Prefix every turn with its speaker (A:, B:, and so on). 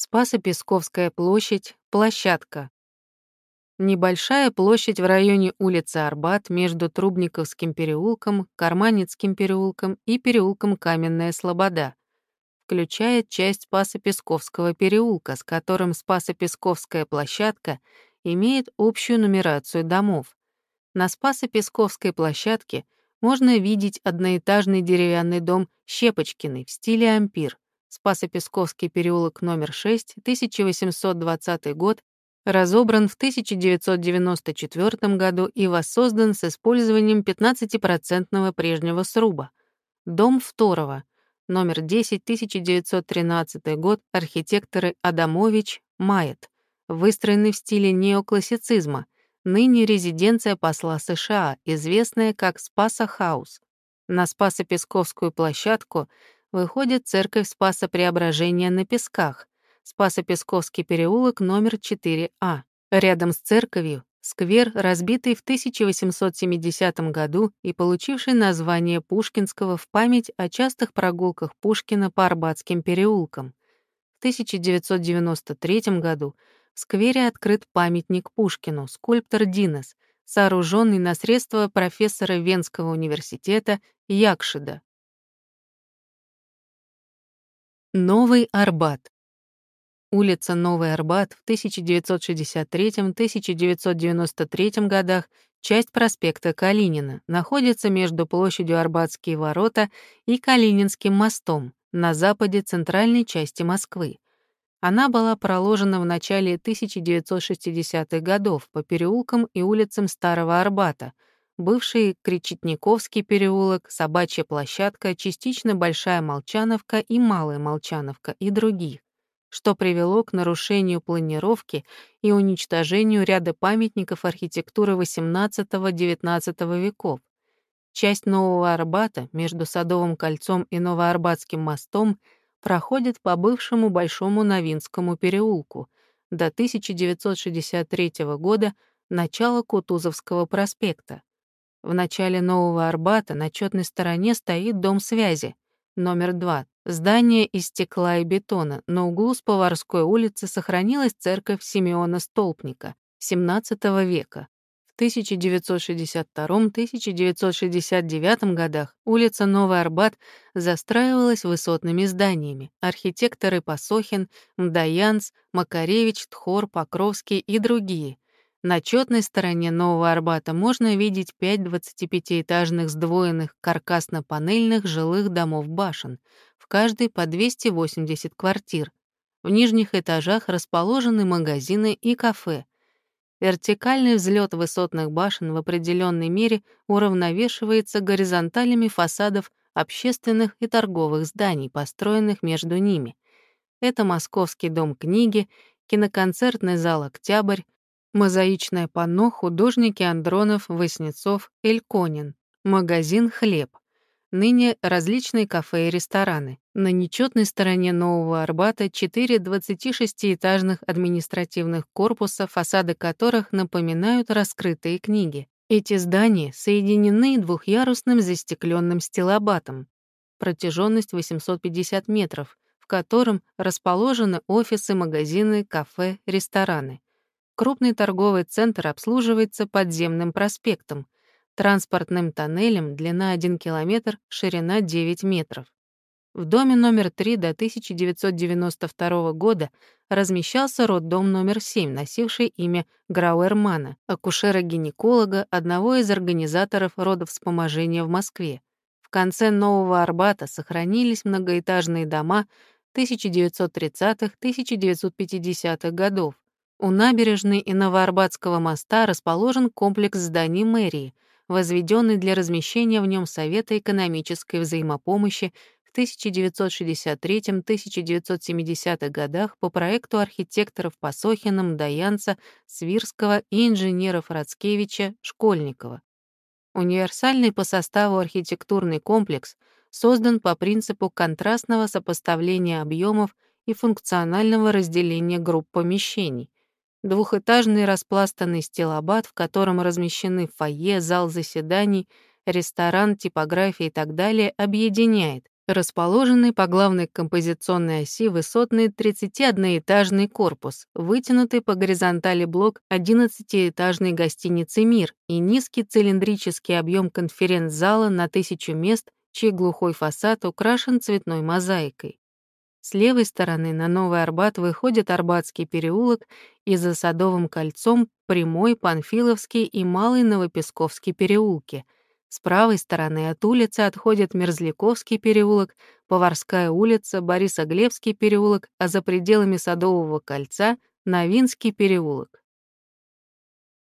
A: Спасо-Песковская площадь, площадка. Небольшая площадь в районе улицы Арбат между Трубниковским переулком, Карманецким переулком и переулком Каменная Слобода. Включает часть Спасо-Песковского переулка, с которым Спасо-Песковская площадка имеет общую нумерацию домов. На Спасо-Песковской площадке можно видеть одноэтажный деревянный дом Щепочкиной в стиле ампир — Спасо-Песковский переулок номер 6, 1820 год, разобран в 1994 году и воссоздан с использованием 15% прежнего сруба. Дом второго, номер 10, 1913 год, архитекторы Адамович, Майет, выстроенный в стиле неоклассицизма, ныне резиденция посла США, известная как Спаса Хаус. На Спасо-Песковскую площадку — выходит церковь Спаса Преображения на Песках, Спасо-Песковский переулок номер 4А. Рядом с церковью сквер, разбитый в 1870 году и получивший название Пушкинского в память о частых прогулках Пушкина по Арбатским переулкам. В 1993 году в сквере открыт памятник Пушкину, скульптор Динес, сооруженный на средства профессора Венского университета Якшида. Новый Арбат. Улица Новый Арбат в 1963-1993 годах, часть проспекта Калинина, находится между площадью Арбатские ворота и Калининским мостом на западе центральной части Москвы. Она была проложена в начале 1960-х годов по переулкам и улицам Старого Арбата — бывший Кречетниковский переулок, Собачья площадка, частично Большая Молчановка и Малая Молчановка и других, что привело к нарушению планировки и уничтожению ряда памятников архитектуры XVIII-XIX веков. Часть Нового Арбата между Садовым кольцом и Новоарбатским мостом проходит по бывшему Большому Новинскому переулку до 1963 года начала Кутузовского проспекта. В начале Нового Арбата на четной стороне стоит дом связи, номер 2. Здание из стекла и бетона. На углу с Поварской улицы сохранилась церковь Симеона Столпника XVII века. В 1962-1969 годах улица Новый Арбат застраивалась высотными зданиями. Архитекторы Пасохин, Мдаянц, Макаревич, Тхор, Покровский и другие — на четной стороне Нового Арбата можно видеть пять 25-этажных сдвоенных каркасно-панельных жилых домов-башен, в каждой по 280 квартир. В нижних этажах расположены магазины и кафе. Вертикальный взлет высотных башен в определенной мере уравновешивается горизонталями фасадов общественных и торговых зданий, построенных между ними. Это Московский дом книги, киноконцертный зал «Октябрь», Мозаичное панно художники Андронов, Воснецов, Эльконин. Магазин «Хлеб». Ныне различные кафе и рестораны. На нечетной стороне Нового Арбата четыре 26-этажных административных корпуса, фасады которых напоминают раскрытые книги. Эти здания соединены двухъярусным застекленным стилобатом. Протяженность 850 метров, в котором расположены офисы, магазины, кафе, рестораны. Крупный торговый центр обслуживается подземным проспектом, транспортным тоннелем, длина 1 километр, ширина 9 метров. В доме номер 3 до 1992 года размещался роддом номер 7, носивший имя Грауэрмана, акушера-гинеколога, одного из организаторов родовспоможения в Москве. В конце Нового Арбата сохранились многоэтажные дома 1930-1950-х годов, у набережной и Новоарбатского моста расположен комплекс зданий мэрии, возведенный для размещения в нем Совета экономической взаимопомощи в 1963-1970 годах по проекту архитекторов Пасохина, Мдаянца, Свирского и инженеров Рацкевича, Школьникова. Универсальный по составу архитектурный комплекс создан по принципу контрастного сопоставления объемов и функционального разделения групп помещений, Двухэтажный распластанный стилобат, в котором размещены фойе, зал заседаний, ресторан, типография и так далее, объединяет Расположенный по главной композиционной оси высотный 31-этажный корпус, вытянутый по горизонтали блок 11-этажной гостиницы «Мир» и низкий цилиндрический объем конференц-зала на тысячу мест, чей глухой фасад украшен цветной мозаикой. С левой стороны на Новый Арбат выходит Арбатский переулок и за Садовым кольцом Прямой, Панфиловский и Малый Новопесковский переулки — с правой стороны от улицы отходит Мерзляковский переулок, Поварская улица, Борисоглебский переулок, а за пределами Садового кольца — Новинский переулок.